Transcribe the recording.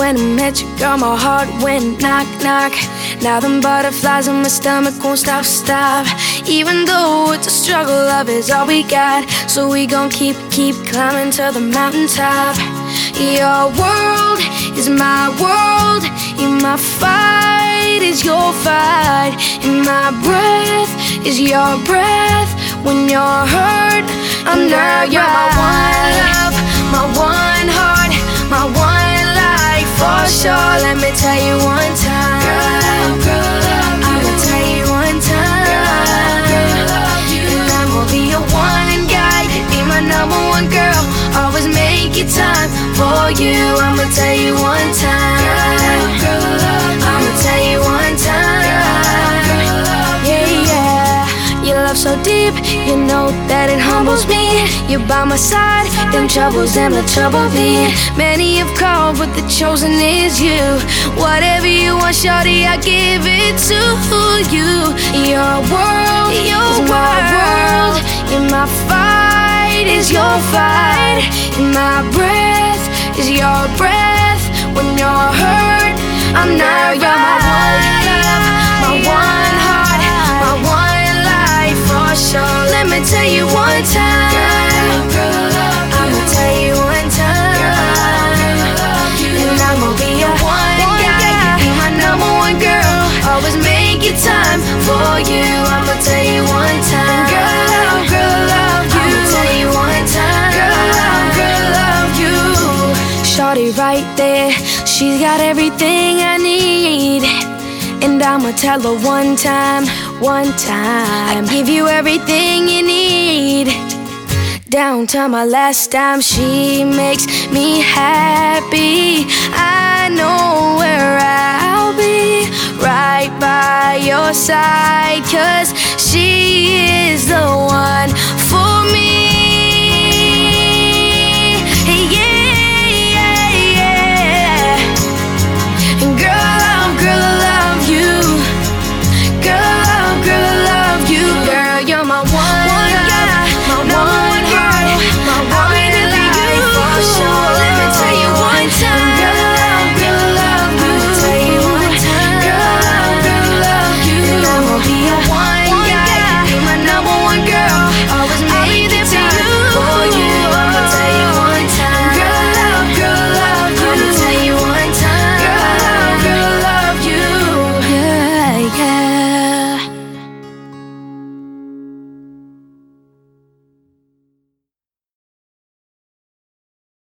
when I met you, girl, my heart went knock, knock. Now them butterflies in my stomach won't stop, stop. Even though it's a struggle, love is all we got. So we gon' keep, keep climbing to the mountaintop. Your world is my world. In my fight is your fight. In my breath is your breath. When you're hurt, I'm Girl, not you're my one love, my one me tell you one time. girl, I'ma tell you one time. And I'ma be your one guy, be my number one girl. Always make it time for you. I'ma tell you one time. Love so deep, you know that it humbles me. You're by my side, them troubles, them the trouble me. Many have called, but the chosen is you. Whatever you want, shorty, I give it to you. Your world, your is my world. In my fight is your fight. In my breath is your breath. When you're hurt, I'm not Girl, it time for you. I'ma tell you one time. Girl, love, girl, love you. I'ma tell you one time. Girl, love, girl, love you. Shorty right there, she's got everything I need. And I'ma tell her one time, one time. I give you everything you need. Down to my last dime, she makes me happy. side, cause she is the one for